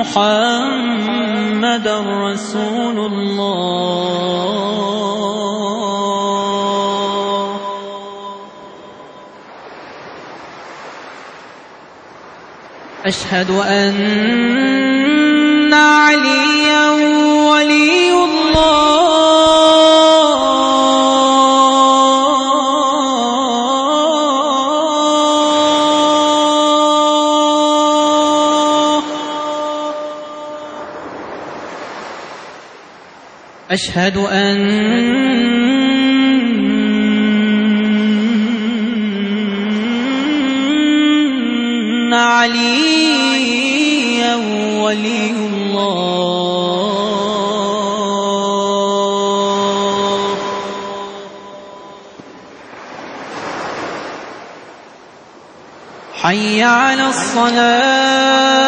محمد رسول الله. أشهد أن أشهد أن عليا ولي الله. حي على الصلاة.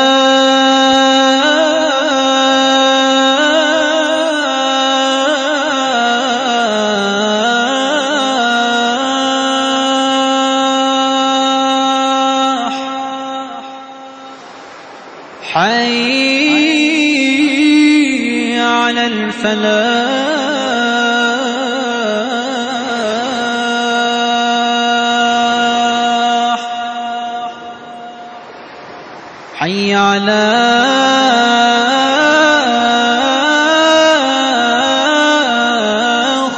حي على الفلاح. حي على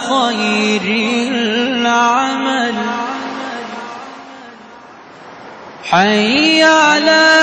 خير العمل. حي على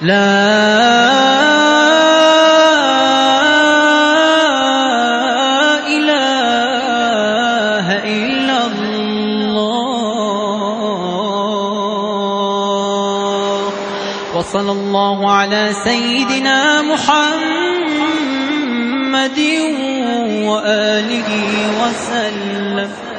لا إله إلا الله. وصلى الله على سيدنا محمد وآله وسلم.